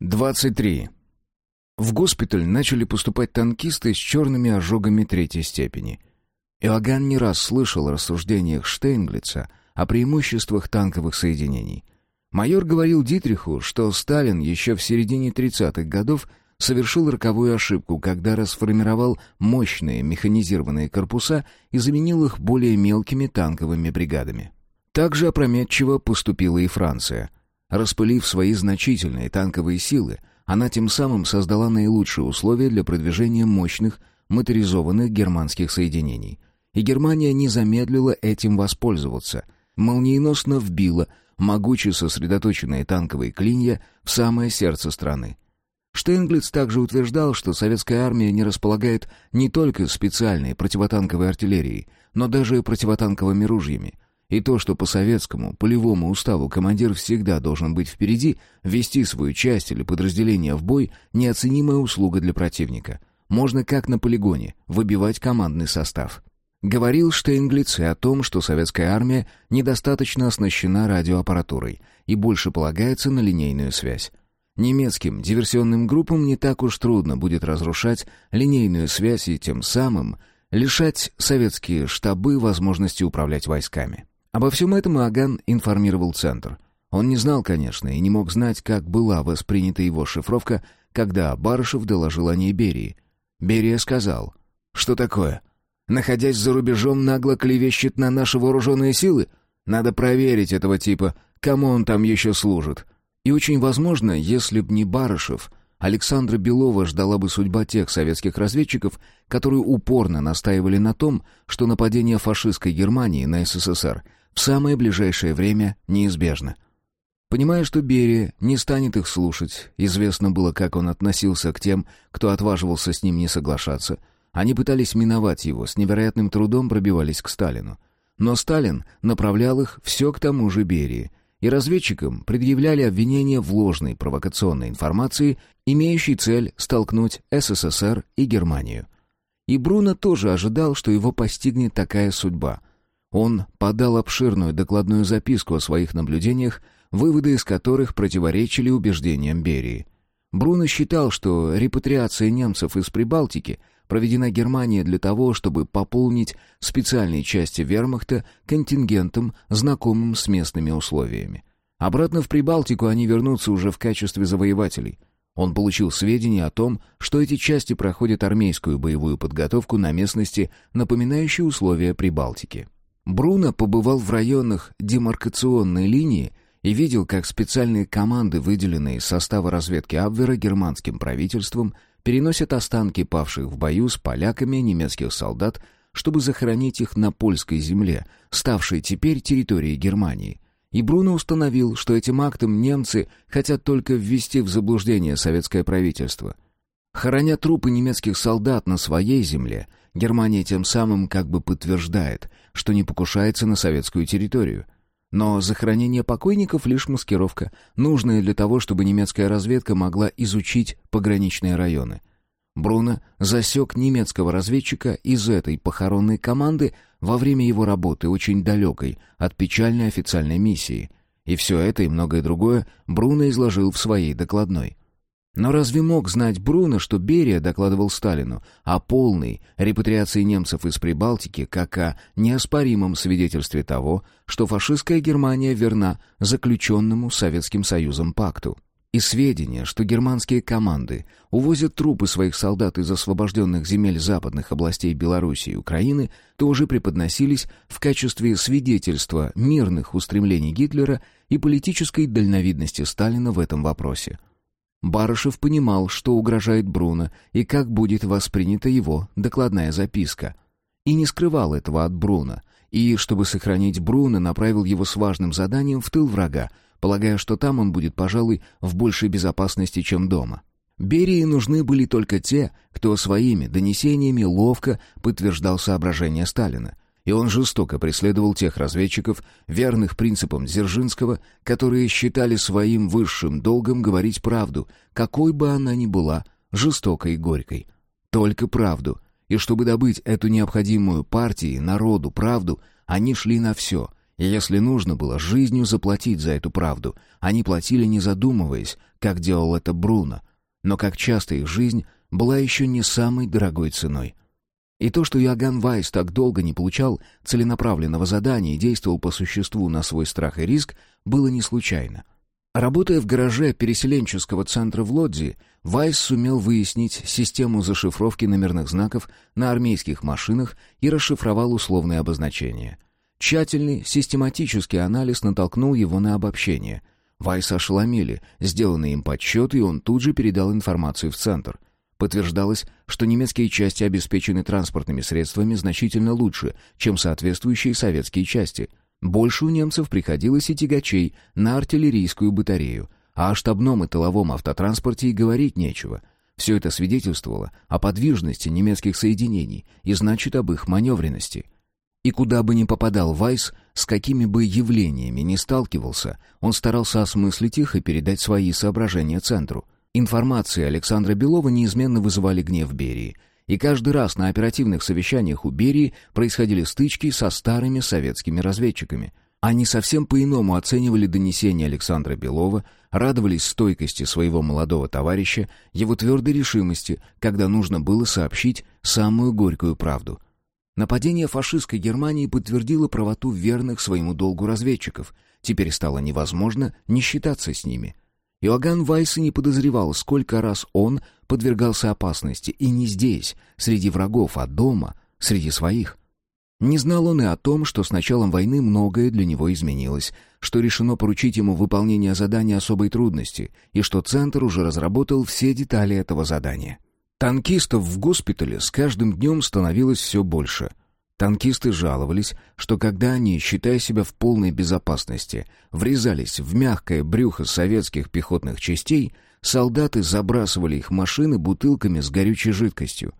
23. В госпиталь начали поступать танкисты с черными ожогами третьей степени. Иоганн не раз слышал о рассуждениях Штейнглица о преимуществах танковых соединений. Майор говорил Дитриху, что Сталин еще в середине 30-х годов совершил роковую ошибку, когда расформировал мощные механизированные корпуса и заменил их более мелкими танковыми бригадами. Также опрометчиво поступила и Франция — Распылив свои значительные танковые силы, она тем самым создала наилучшие условия для продвижения мощных моторизованных германских соединений. И Германия не замедлила этим воспользоваться, молниеносно вбила могуче сосредоточенные танковые клинья в самое сердце страны. Штейнглиц также утверждал, что советская армия не располагает не только специальной противотанковой артиллерией, но даже противотанковыми ружьями — и то, что по советскому полевому уставу командир всегда должен быть впереди, вести свою часть или подразделение в бой – неоценимая услуга для противника. Можно, как на полигоне, выбивать командный состав. Говорил Штейнглиц и о том, что советская армия недостаточно оснащена радиоаппаратурой и больше полагается на линейную связь. Немецким диверсионным группам не так уж трудно будет разрушать линейную связь и тем самым лишать советские штабы возможности управлять войсками. Обо всем этом Аган информировал Центр. Он не знал, конечно, и не мог знать, как была воспринята его шифровка, когда Барышев доложил о ней Берии. Берия сказал, «Что такое? Находясь за рубежом, нагло клевещет на наши вооруженные силы? Надо проверить этого типа, кому он там еще служит». И очень возможно, если б не Барышев, Александра Белова ждала бы судьба тех советских разведчиков, которые упорно настаивали на том, что нападение фашистской Германии на СССР в самое ближайшее время неизбежно. Понимая, что Берия не станет их слушать, известно было, как он относился к тем, кто отваживался с ним не соглашаться, они пытались миновать его, с невероятным трудом пробивались к Сталину. Но Сталин направлял их все к тому же Берии, и разведчикам предъявляли обвинения в ложной провокационной информации, имеющей цель столкнуть СССР и Германию. И Бруно тоже ожидал, что его постигнет такая судьба. Он подал обширную докладную записку о своих наблюдениях, выводы из которых противоречили убеждениям Берии. Бруно считал, что репатриация немцев из Прибалтики проведена Германией для того, чтобы пополнить специальные части вермахта контингентом, знакомым с местными условиями. Обратно в Прибалтику они вернутся уже в качестве завоевателей. Он получил сведения о том, что эти части проходят армейскую боевую подготовку на местности, напоминающей условия Прибалтики. Бруно побывал в районах демаркационной линии и видел, как специальные команды, выделенные из состава разведки Абвера германским правительством, переносят останки павших в бою с поляками немецких солдат, чтобы захоронить их на польской земле, ставшей теперь территорией Германии. И Бруно установил, что этим актом немцы хотят только ввести в заблуждение советское правительство. Хороня трупы немецких солдат на своей земле, Германия тем самым как бы подтверждает, что не покушается на советскую территорию – но захоронение покойников — лишь маскировка, нужная для того, чтобы немецкая разведка могла изучить пограничные районы. Бруно засек немецкого разведчика из этой похоронной команды во время его работы, очень далекой от печальной официальной миссии. И все это и многое другое Бруно изложил в своей докладной. Но разве мог знать Бруно, что Берия докладывал Сталину о полной репатриации немцев из Прибалтики как о неоспоримом свидетельстве того, что фашистская Германия верна заключенному Советским Союзом пакту? И сведения, что германские команды увозят трупы своих солдат из освобожденных земель западных областей Белоруссии и Украины, тоже преподносились в качестве свидетельства мирных устремлений Гитлера и политической дальновидности Сталина в этом вопросе – Барышев понимал, что угрожает Бруно и как будет воспринята его докладная записка. И не скрывал этого от Бруно. И, чтобы сохранить Бруно, направил его с важным заданием в тыл врага, полагая, что там он будет, пожалуй, в большей безопасности, чем дома. Берии нужны были только те, кто своими донесениями ловко подтверждал соображения Сталина — и он жестоко преследовал тех разведчиков, верных принципам Дзержинского, которые считали своим высшим долгом говорить правду, какой бы она ни была, жестокой и горькой. Только правду. И чтобы добыть эту необходимую партии, народу, правду, они шли на все. И если нужно было жизнью заплатить за эту правду, они платили не задумываясь, как делал это Бруно. Но как часто их жизнь была еще не самой дорогой ценой. И то, что Иоганн Вайс так долго не получал целенаправленного задания и действовал по существу на свой страх и риск, было не случайно. Работая в гараже переселенческого центра в Лодзи, Вайс сумел выяснить систему зашифровки номерных знаков на армейских машинах и расшифровал условные обозначения. Тщательный, систематический анализ натолкнул его на обобщение. Вайса ошеломили, сделанные им подсчеты, и он тут же передал информацию в центр. Подтверждалось, что немецкие части обеспечены транспортными средствами значительно лучше, чем соответствующие советские части. Больше у немцев приходилось и тягачей на артиллерийскую батарею, а о штабном и тыловом автотранспорте и говорить нечего. Все это свидетельствовало о подвижности немецких соединений и значит об их маневренности. И куда бы ни попадал Вайс, с какими бы явлениями ни сталкивался, он старался осмыслить их и передать свои соображения центру – Информации Александра Белова неизменно вызывали гнев Берии. И каждый раз на оперативных совещаниях у Берии происходили стычки со старыми советскими разведчиками. Они совсем по-иному оценивали донесения Александра Белова, радовались стойкости своего молодого товарища, его твердой решимости, когда нужно было сообщить самую горькую правду. Нападение фашистской Германии подтвердило правоту верных своему долгу разведчиков. Теперь стало невозможно не считаться с ними — Иоганн Вайс и не подозревал, сколько раз он подвергался опасности, и не здесь, среди врагов, а дома, среди своих. Не знал он и о том, что с началом войны многое для него изменилось, что решено поручить ему выполнение задания особой трудности, и что Центр уже разработал все детали этого задания. Танкистов в госпитале с каждым днем становилось все больше — Танкисты жаловались, что когда они, считая себя в полной безопасности, врезались в мягкое брюхо советских пехотных частей, солдаты забрасывали их машины бутылками с горючей жидкостью.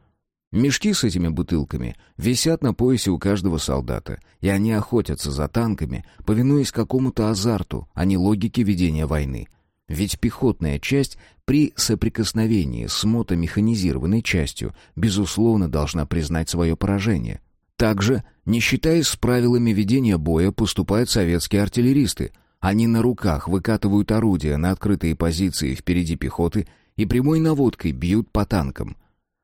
Мешки с этими бутылками висят на поясе у каждого солдата, и они охотятся за танками, повинуясь какому-то азарту, а не логике ведения войны. Ведь пехотная часть при соприкосновении с мотомеханизированной частью, безусловно, должна признать свое поражение — также, не считаясь с правилами ведения боя, поступают советские артиллеристы. Они на руках выкатывают орудия на открытые позиции впереди пехоты и прямой наводкой бьют по танкам.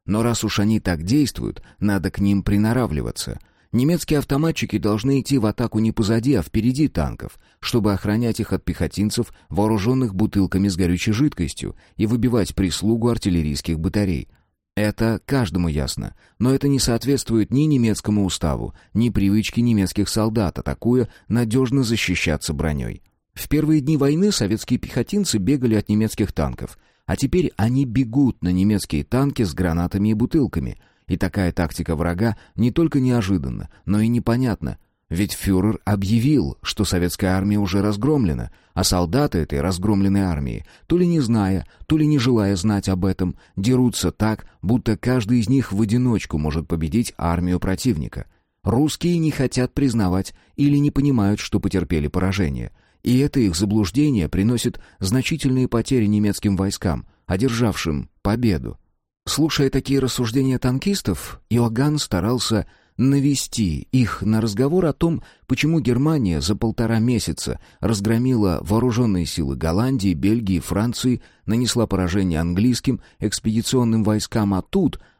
Но раз уж они так действуют, надо к ним приноравливаться. Немецкие автоматчики должны идти в атаку не позади, а впереди танков, чтобы охранять их от пехотинцев, вооруженных бутылками с горючей жидкостью, и выбивать прислугу артиллерийских батарей — это каждому ясно, но это не соответствует ни немецкому уставу, ни привычке немецких солдат, атакуя, надежно защищаться броней. В первые дни войны советские пехотинцы бегали от немецких танков, а теперь они бегут на немецкие танки с гранатами и бутылками. И такая тактика врага не только неожиданна, но и непонятна, ведь фюрер объявил, что советская армия уже разгромлена, а солдаты этой разгромленной армии, то ли не зная, то ли не желая знать об этом, дерутся так, будто каждый из них в одиночку может победить армию противника. Русские не хотят признавать или не понимают, что потерпели поражение. И это их заблуждение приносит значительные потери немецким войскам, одержавшим победу. Слушая такие рассуждения танкистов, Иоганн старался навести их на разговор о том, почему Германия за полтора месяца разгромила вооруженные силы Голландии, Бельгии, Франции, нанесла поражение английским экспедиционным войскам, а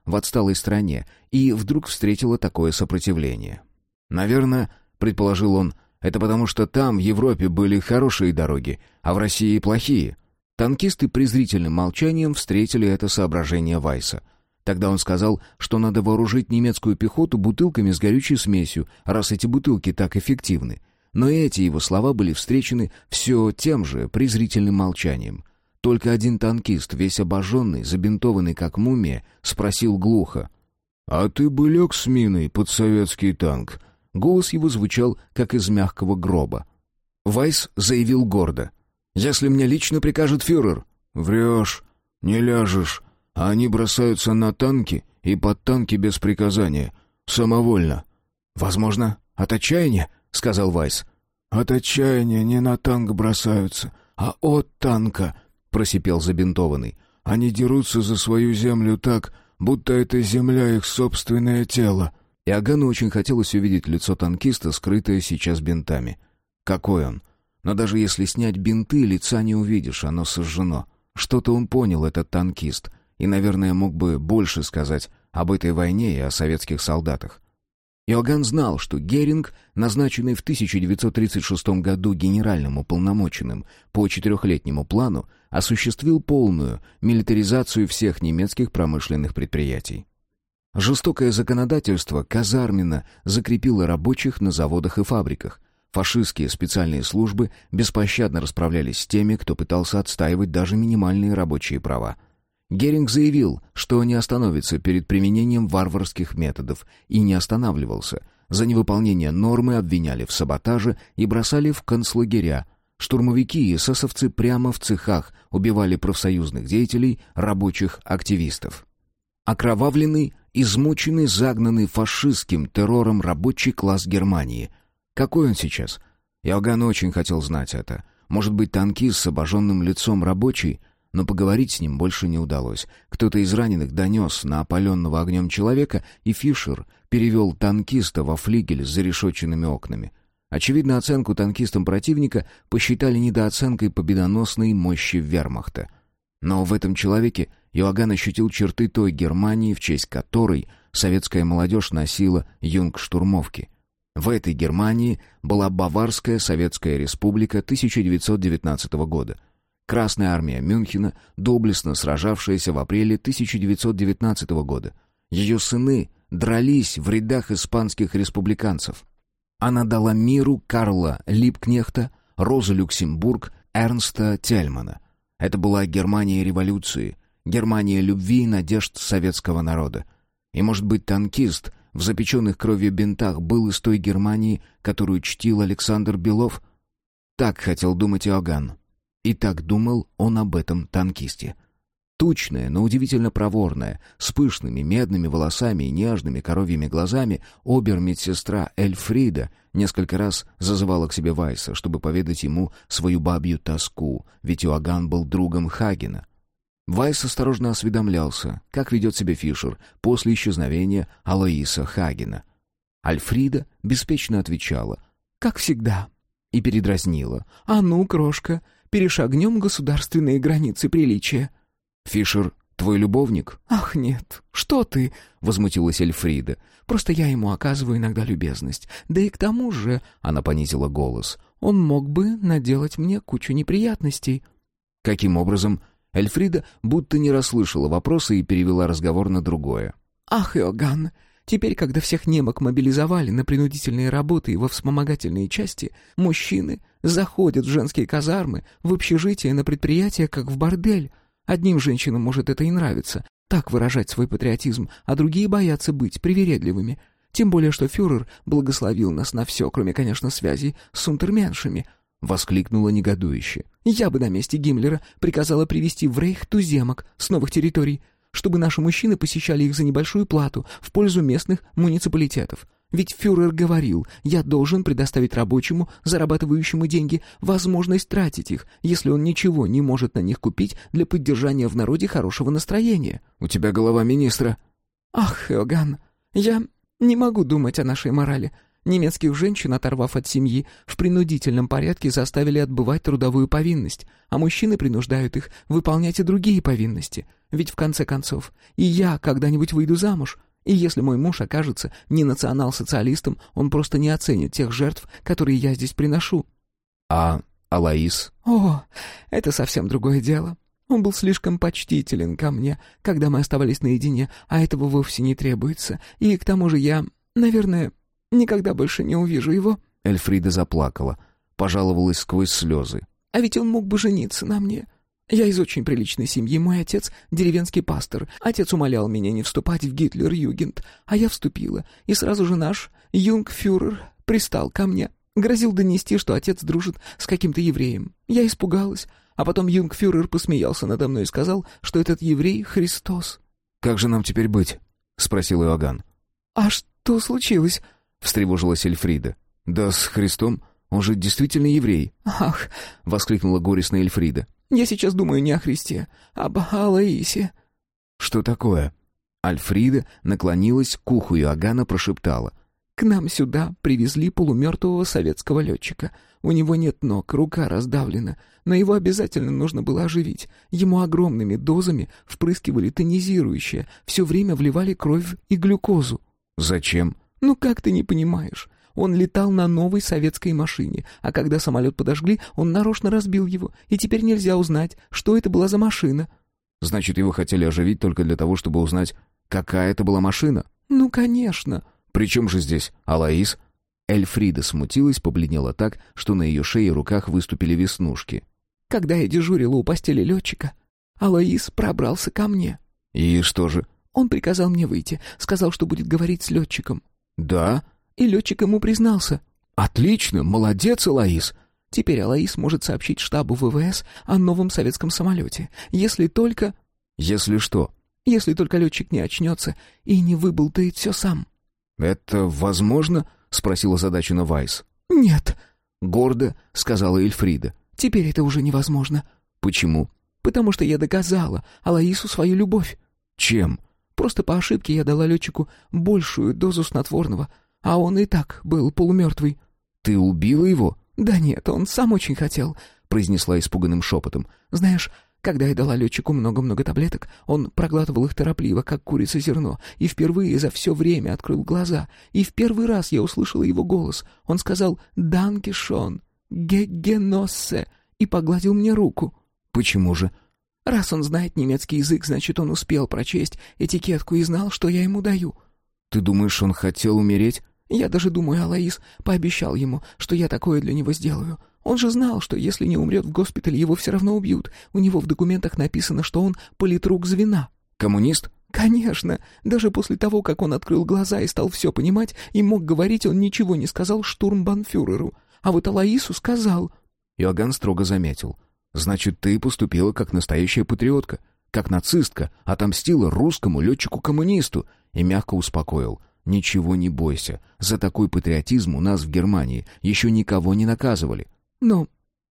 в отсталой стране, и вдруг встретила такое сопротивление. «Наверное, — предположил он, — это потому что там, в Европе, были хорошие дороги, а в России плохие». Танкисты презрительным молчанием встретили это соображение Вайса — Тогда он сказал, что надо вооружить немецкую пехоту бутылками с горючей смесью, раз эти бутылки так эффективны. Но эти его слова были встречены все тем же презрительным молчанием. Только один танкист, весь обожженный, забинтованный как мумия, спросил глухо. «А ты бы лег с миной под советский танк?» Голос его звучал, как из мягкого гроба. Вайс заявил гордо. «Если мне лично прикажет фюрер». «Врешь, не ляжешь», а они бросаются на танки и под танки без приказания, самовольно. Возможно, от отчаяния, сказал Вайс. От отчаяния не на танк бросаются, а от танка, просипел забинтованный. Они дерутся за свою землю так, будто эта земля их собственное тело. Иоганну очень хотелось увидеть лицо танкиста, скрытое сейчас бинтами. — Какой он? Но даже если снять бинты, лица не увидишь, оно сожжено. Что-то он понял, этот танкист, и, наверное, мог бы больше сказать об этой войне и о советских солдатах. Иоганн знал, что Геринг, назначенный в 1936 году генеральным уполномоченным по четырехлетнему плану, осуществил полную милитаризацию всех немецких промышленных предприятий. Жестокое законодательство казарменно закрепило рабочих на заводах и фабриках. Фашистские специальные службы беспощадно расправлялись с теми, кто пытался отстаивать даже минимальные рабочие права. Геринг заявил, что не остановится перед применением варварских методов и не останавливался. За невыполнение нормы обвиняли в саботаже и бросали в концлагеря. Штурмовики и эсэсовцы прямо в цехах убивали профсоюзных деятелей, рабочих активистов. Окровавленный, измученный, загнанный фашистским террором рабочий класс Германии. Какой он сейчас? Иоганн очень хотел знать это. Может быть, танкист с обожженным лицом рабочий — но поговорить с ним больше не удалось. Кто-то из раненых донес на опаленного огнем человека, и Фишер перевел танкиста во флигель с зарешоченными окнами. Очевидно, оценку танкистам противника посчитали недооценкой победоносной мощи вермахта. Но в этом человеке Иоганн ощутил черты той Германии, в честь которой советская молодежь носила юнг-штурмовки. В этой Германии была Баварская Советская Республика 1919 года — Красная армия Мюнхена, доблестно сражавшаяся в апреле 1919 года. Ее сыны дрались в рядах испанских республиканцев. Она дала миру Карла Липкнехта, Розу Люксембург, Эрнста Тельмана. Это была Германия революции, Германия любви и надежд советского народа. И, может быть, танкист в запеченных кровью бинтах был из той Германии, которую чтил Александр Белов? Так хотел думать Иоганн. И так думал он об этом танкисте. Тучная, но удивительно проворная, с пышными медными волосами и нежными коровьими глазами, обер-медсестра Эльфрида несколько раз зазывала к себе Вайса, чтобы поведать ему свою бабью тоску, ведь Иоганн был другом Хагена. Вайс осторожно осведомлялся, как ведет себя Фишер после исчезновения Алоиса Хагена. Альфрида беспечно отвечала «Как всегда» и передразнила «А ну, крошка, перешагнем государственные границы приличия». «Фишер твой любовник?» «Ах, нет, что ты!» — возмутилась Эльфрида. «Просто я ему оказываю иногда любезность. Да и к тому же...» — она понизила голос. «Он мог бы наделать мне кучу неприятностей». «Каким образом?» Эльфрида будто не расслышала вопроса и перевела разговор на другое. «Ах, Иоганн, Теперь, когда всех немок мобилизовали на принудительные работы и во вспомогательные части, мужчины заходят в женские казармы, в общежития, на предприятия, как в бордель. Одним женщинам может это и нравиться, так выражать свой патриотизм, а другие боятся быть привередливыми. Тем более, что фюрер благословил нас на все, кроме, конечно, связей с унтерменшами —— воскликнула негодующе. «Я бы на месте Гиммлера приказала привести в Рейх туземок с новых территорий чтобы наши мужчины посещали их за небольшую плату в пользу местных муниципалитетов. Ведь фюрер говорил, я должен предоставить рабочему, зарабатывающему деньги, возможность тратить их, если он ничего не может на них купить для поддержания в народе хорошего настроения. «У тебя голова министра». «Ах, Иоганн, я не могу думать о нашей морали. Немецких женщин, оторвав от семьи, в принудительном порядке заставили отбывать трудовую повинность, а мужчины принуждают их выполнять и другие повинности. Ведь в конце концов, и я когда-нибудь выйду замуж, и если мой муж окажется не национал-социалистом, он просто не оценит тех жертв, которые я здесь приношу. А Алаис? О, это совсем другое дело. Он был слишком почтителен ко мне, когда мы оставались наедине, а этого вовсе не требуется. И к тому же я, наверное, Никогда больше не увижу его». Эльфрида заплакала, пожаловалась сквозь слезы. «А ведь он мог бы жениться на мне. Я из очень приличной семьи, мой отец — деревенский пастор. Отец умолял меня не вступать в Гитлер-Югент, а я вступила, и сразу же наш юнгфюрер пристал ко мне. Грозил донести, что отец дружит с каким-то евреем. Я испугалась, а потом юнгфюрер посмеялся надо мной и сказал, что этот еврей — Христос. «Как же нам теперь быть?» — спросил Иоганн. «А что случилось?» Встревожилась Эльфрида. «Да с Христом? Он же действительно еврей». «Ах!» — воскликнула горестная Эльфрида. «Я сейчас думаю не о Христе, а об Алаисе». «Что такое?» Альфрида наклонилась к уху Иоганна, прошептала. К нам сюда привезли полумертвого советского летчика. У него нет ног, рука раздавлена, но его обязательно нужно было оживить. Ему огромными дозами впрыскивали тонизирующее, все время вливали кровь и глюкозу. Зачем? Ну как ты не понимаешь? Он летал на новой советской машине, а когда самолет подожгли, он нарочно разбил его, и теперь нельзя узнать, что это была за машина. Значит, его хотели оживить только для того, чтобы узнать, какая это была машина? Ну, конечно. «При чем же здесь Алаис?» Эльфрида смутилась, побледнела так, что на ее шее и руках выступили веснушки. «Когда я дежурила у постели летчика, Алаис пробрался ко мне». «И что же?» «Он приказал мне выйти, сказал, что будет говорить с летчиком». «Да?» И летчик ему признался». «Отлично! Молодец, Алаис!» Теперь Алаис может сообщить штабу ВВС о новом советском самолете, если только... Если что? Если только летчик не очнется и не выболтает все сам. «Это возможно?» — спросила задачина Вайс. «Нет», — гордо сказала Эльфрида. «Теперь это уже невозможно». «Почему?» «Потому что я доказала Алаису свою любовь». «Чем?» «Просто по ошибке я дала летчику большую дозу снотворного, а он и так был полумертвый». «Ты убила его?» «Да нет, он сам очень хотел», — произнесла испуганным шепотом. «Знаешь, когда я дала летчику много-много таблеток, он проглатывал их торопливо, как курица зерно, и впервые за все время открыл глаза. И в первый раз я услышала его голос. Он сказал «Данки Шон», «Гегеноссе» и погладил мне руку. «Почему же?» «Раз он знает немецкий язык, значит, он успел прочесть этикетку и знал, что я ему даю». «Ты думаешь, он хотел умереть?» «Я даже думаю, Алаис пообещал ему, что я такое для него сделаю. Он же знал, что если не умрет в госпитале, его все равно убьют. У него в документах написано, что он политрук звена». «Коммунист?» «Конечно. Даже после того, как он открыл глаза и стал все понимать, и мог говорить, он ничего не сказал штурмбанфюреру. А вот Алаису сказал». Иоганн строго заметил. «Значит, ты поступила как настоящая патриотка, как нацистка, отомстила русскому летчику-коммунисту» и мягко успокоил. «Ничего не бойся. За такой патриотизм у нас в Германии еще никого не наказывали. «Но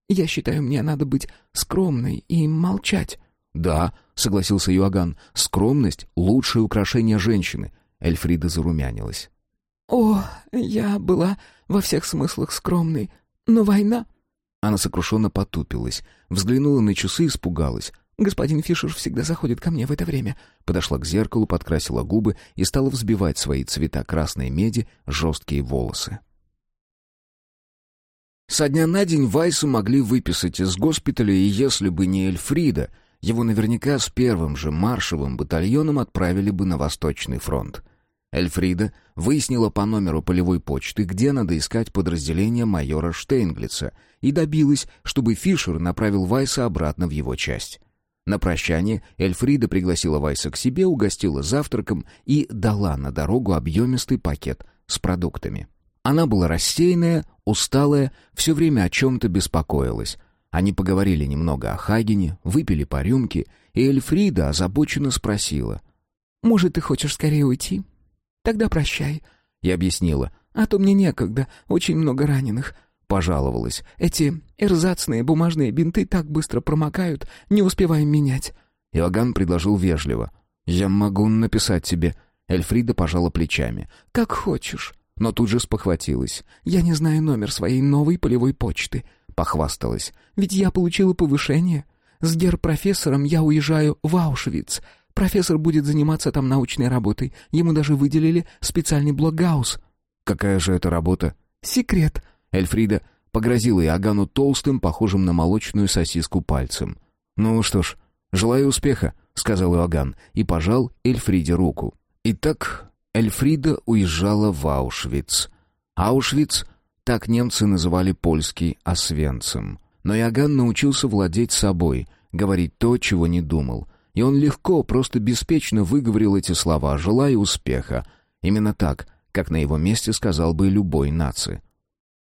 я считаю, мне надо быть скромной и молчать». «Да», — согласился Юаган, — «скромность — лучшее украшение женщины». Эльфрида зарумянилась. «О, я была во всех смыслах скромной, но война...» Она сокрушенно потупилась, взглянула на часы и испугалась. «Господин Фишер всегда заходит ко мне в это время». Подошла к зеркалу, подкрасила губы и стала взбивать свои цвета красной меди жесткие волосы. Со дня на день Вайса могли выписать из госпиталя, и если бы не Эльфрида, его наверняка с первым же маршевым батальоном отправили бы на Восточный фронт. Эльфрида выяснила по номеру полевой почты, где надо искать подразделение майора Штейнглица, и добилась, чтобы Фишер направил Вайса обратно в его часть. На прощание Эльфрида пригласила Вайса к себе, угостила завтраком и дала на дорогу объемистый пакет с продуктами. Она была рассеянная, усталая, все время о чем-то беспокоилась. Они поговорили немного о Хагене, выпили по рюмке, и Эльфрида озабоченно спросила. «Может, ты хочешь скорее уйти? Тогда прощай», — я объяснила. «А то мне некогда, очень много раненых». Пожаловалась. «Эти эрзацные бумажные бинты так быстро промокают, не успеваем менять». Иоганн предложил вежливо. «Я могу написать тебе». Эльфрида пожала плечами. «Как хочешь» но тут же спохватилась. «Я не знаю номер своей новой полевой почты», — похвасталась. «Ведь я получила повышение. С гер-профессором я уезжаю в Аушвиц. Профессор будет заниматься там научной работой. Ему даже выделили специальный блокгаус». «Какая же это работа?» «Секрет». Эльфрида погрозила Иоганну толстым, похожим на молочную сосиску пальцем. «Ну что ж, желаю успеха», — сказал Иоганн и пожал Эльфриде руку. «Итак, Эльфрида уезжала в Аушвиц. Аушвиц — так немцы называли польский Освенцим. Но Иоганн научился владеть собой, говорить то, чего не думал. И он легко, просто беспечно выговорил эти слова, желая успеха. Именно так, как на его месте сказал бы любой нации.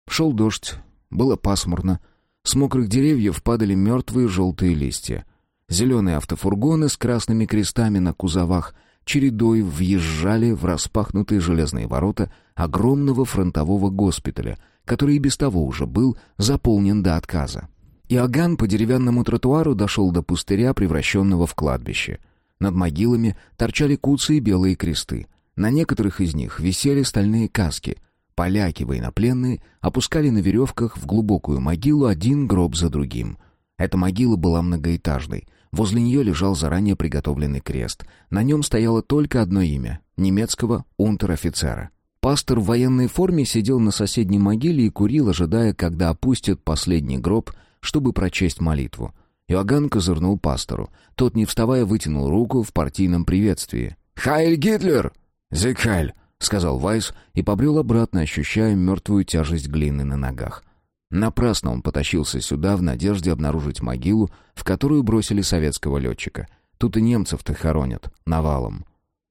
Шел дождь, было пасмурно. С мокрых деревьев падали мертвые желтые листья. Зеленые автофургоны с красными крестами на кузовах — чередой въезжали в распахнутые железные ворота огромного фронтового госпиталя, который и без того уже был заполнен до отказа. Иоганн по деревянному тротуару дошел до пустыря, превращенного в кладбище. Над могилами торчали куцы и белые кресты. На некоторых из них висели стальные каски. Поляки, военнопленные, опускали на веревках в глубокую могилу один гроб за другим. Эта могила была многоэтажной. Возле нее лежал заранее приготовленный крест. На нем стояло только одно имя — немецкого унтер-офицера. Пастор в военной форме сидел на соседней могиле и курил, ожидая, когда опустят последний гроб, чтобы прочесть молитву. Иоганн козырнул пастору. Тот, не вставая, вытянул руку в партийном приветствии. «Хайль Гитлер!» «Зекхайль!» — сказал Вайс и побрел обратно, ощущая мертвую тяжесть глины на ногах. Напрасно он потащился сюда в надежде обнаружить могилу, в которую бросили советского летчика. Тут и немцев-то хоронят, навалом.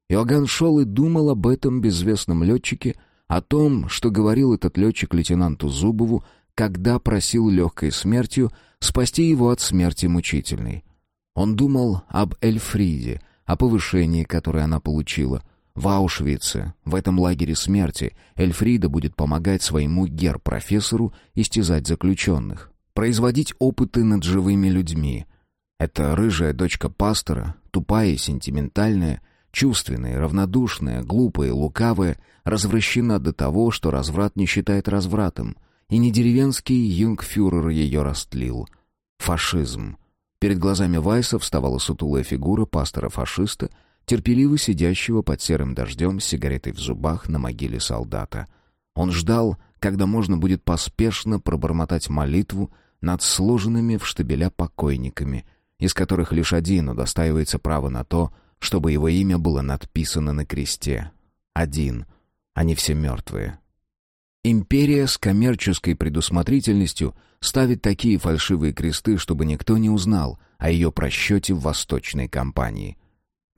Иоганн шел и думал об этом безвестном летчике, о том, что говорил этот летчик лейтенанту Зубову, когда просил легкой смертью спасти его от смерти мучительной. Он думал об Эльфриде, о повышении, которое она получила — в Аушвице, в этом лагере смерти, Эльфрида будет помогать своему гер-профессору истязать заключенных, производить опыты над живыми людьми. Это рыжая дочка пастора, тупая и сентиментальная, чувственная, равнодушная, глупая лукавая, развращена до того, что разврат не считает развратом, и не деревенский юнгфюрер ее растлил. Фашизм. Перед глазами Вайса вставала сутулая фигура пастора-фашиста — терпеливо сидящего под серым дождем с сигаретой в зубах на могиле солдата. Он ждал, когда можно будет поспешно пробормотать молитву над сложенными в штабеля покойниками, из которых лишь один удостаивается права на то, чтобы его имя было надписано на кресте. Один. Они все мертвые. Империя с коммерческой предусмотрительностью ставит такие фальшивые кресты, чтобы никто не узнал о ее просчете в восточной кампании —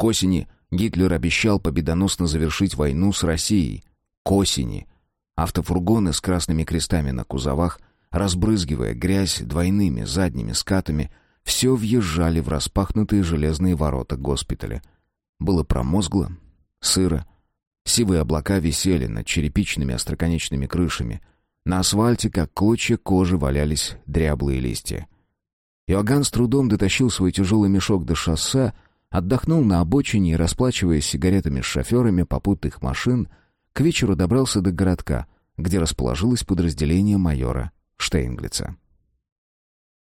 к осени Гитлер обещал победоносно завершить войну с Россией. К осени. Автофургоны с красными крестами на кузовах, разбрызгивая грязь двойными задними скатами, все въезжали в распахнутые железные ворота госпиталя. Было промозгло, сыро. Сивые облака висели над черепичными остроконечными крышами. На асфальте, как клочья кожи, валялись дряблые листья. Иоганн с трудом дотащил свой тяжелый мешок до шоссе, Отдохнул на обочине и, расплачиваясь сигаретами с шоферами попутных машин, к вечеру добрался до городка, где расположилось подразделение майора Штейнглица.